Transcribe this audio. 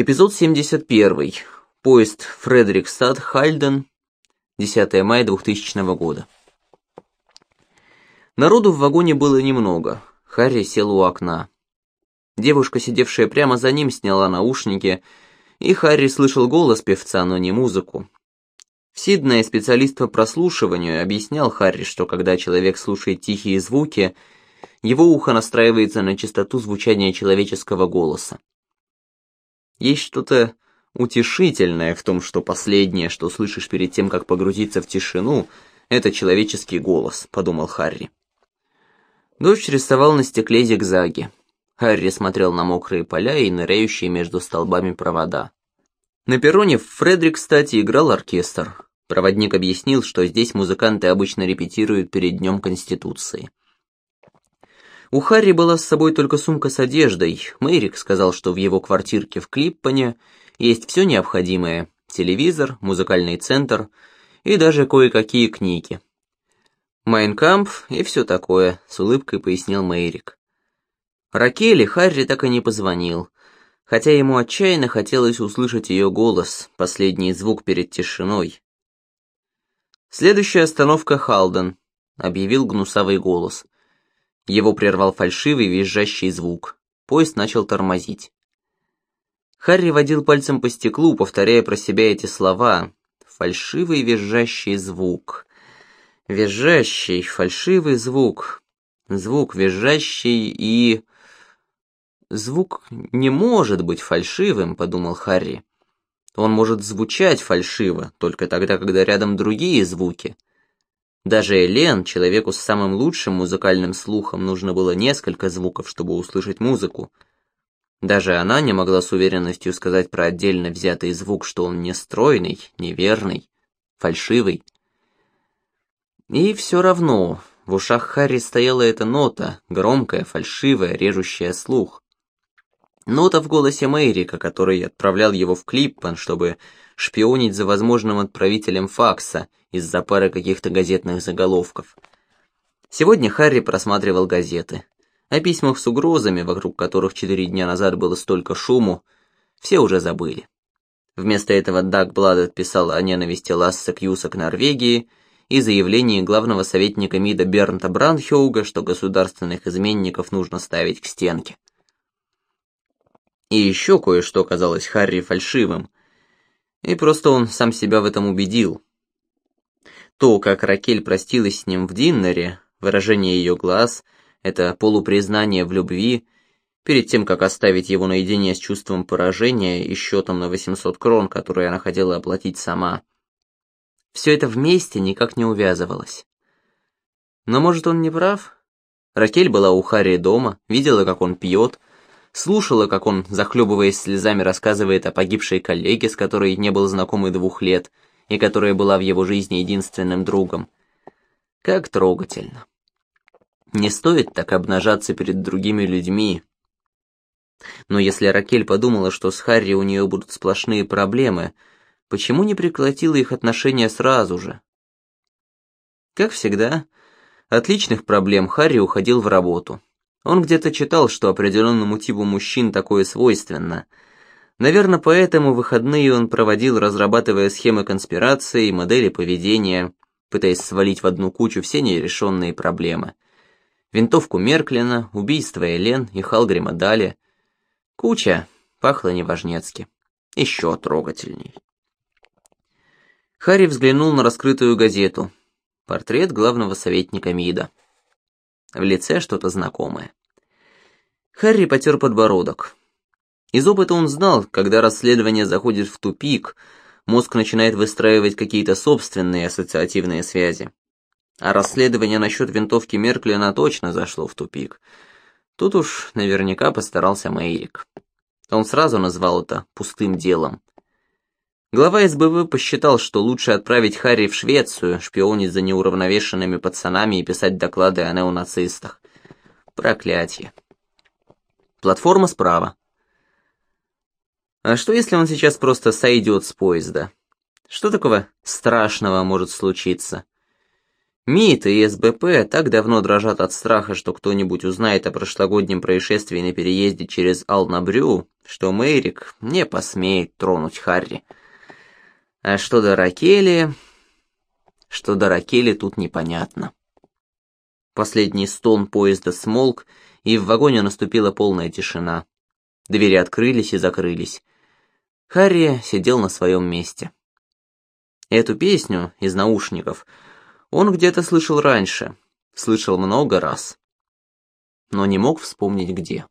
Эпизод 71. Поезд Фредерикстад-Хальден. 10 мая 2000 года. Народу в вагоне было немного. Харри сел у окна. Девушка, сидевшая прямо за ним, сняла наушники, и Харри слышал голос певца, но не музыку. Сиднey, специалист по прослушиванию, объяснял Харри, что когда человек слушает тихие звуки, его ухо настраивается на частоту звучания человеческого голоса. Есть что-то утешительное в том, что последнее, что слышишь перед тем, как погрузиться в тишину, это человеческий голос, подумал Харри. Дождь рисовал на стекле зигзаги. Харри смотрел на мокрые поля и ныряющие между столбами провода. На перроне Фредерик, кстати, играл оркестр. Проводник объяснил, что здесь музыканты обычно репетируют перед Днем Конституции. У Харри была с собой только сумка с одеждой. Мэрик сказал, что в его квартирке в Клиппане есть все необходимое – телевизор, музыкальный центр и даже кое-какие книги. «Майнкамп и все такое», — с улыбкой пояснил Мейрик. Ракели Харри так и не позвонил, хотя ему отчаянно хотелось услышать ее голос, последний звук перед тишиной. «Следующая остановка Халден», — объявил гнусавый голос. Его прервал фальшивый визжащий звук. Поезд начал тормозить. Харри водил пальцем по стеклу, повторяя про себя эти слова. Фальшивый визжащий звук. Визжащий, фальшивый звук. Звук визжащий и... Звук не может быть фальшивым, подумал Харри. Он может звучать фальшиво, только тогда, когда рядом другие звуки. Даже Элен, человеку с самым лучшим музыкальным слухом, нужно было несколько звуков, чтобы услышать музыку. Даже она не могла с уверенностью сказать про отдельно взятый звук, что он не стройный, неверный, фальшивый. И все равно в ушах Харри стояла эта нота, громкая, фальшивая, режущая слух. Нота в голосе Мэрика, который отправлял его в Клиппан, чтобы шпионить за возможным отправителем факса из-за пары каких-то газетных заголовков. Сегодня Харри просматривал газеты. О письмах с угрозами, вокруг которых четыре дня назад было столько шуму, все уже забыли. Вместо этого Даг Блад писал о ненависти Ласса Кьюса к Норвегии и заявлении главного советника МИДа Бернта Бранхеуга, что государственных изменников нужно ставить к стенке. И еще кое-что казалось Харри фальшивым, и просто он сам себя в этом убедил. То, как Ракель простилась с ним в Диннере, выражение ее глаз, это полупризнание в любви, перед тем, как оставить его наедине с чувством поражения и счетом на 800 крон, которые она хотела оплатить сама – все это вместе никак не увязывалось. Но может он не прав? Ракель была у Харри дома, видела, как он пьет, слушала, как он, захлебываясь слезами, рассказывает о погибшей коллеге, с которой не был знаком и двух лет, и которая была в его жизни единственным другом. Как трогательно. Не стоит так обнажаться перед другими людьми. Но если Ракель подумала, что с Харри у нее будут сплошные проблемы, Почему не прекратила их отношения сразу же? Как всегда, от личных проблем Харри уходил в работу. Он где-то читал, что определенному типу мужчин такое свойственно. Наверное, поэтому выходные он проводил, разрабатывая схемы конспирации и модели поведения, пытаясь свалить в одну кучу все нерешенные проблемы. Винтовку Мерклина, убийство Элен и Халгрима Дали. Куча, пахло неважнецки. Еще трогательней. Харри взглянул на раскрытую газету. Портрет главного советника МИДа. В лице что-то знакомое. Харри потер подбородок. Из опыта он знал, когда расследование заходит в тупик, мозг начинает выстраивать какие-то собственные ассоциативные связи. А расследование насчет винтовки Мерклина точно зашло в тупик. Тут уж наверняка постарался Мэйрик. Он сразу назвал это пустым делом. Глава СБВ посчитал, что лучше отправить Харри в Швецию, шпионить за неуравновешенными пацанами и писать доклады о неонацистах. Проклятие. Платформа справа. А что если он сейчас просто сойдет с поезда? Что такого страшного может случиться? МИД и СБП так давно дрожат от страха, что кто-нибудь узнает о прошлогоднем происшествии на переезде через Алнабрю, что Мэрик не посмеет тронуть Харри. А что до Ракели... Что до Ракели тут непонятно. Последний стон поезда смолк, и в вагоне наступила полная тишина. Двери открылись и закрылись. Харри сидел на своем месте. Эту песню из наушников он где-то слышал раньше, слышал много раз, но не мог вспомнить где.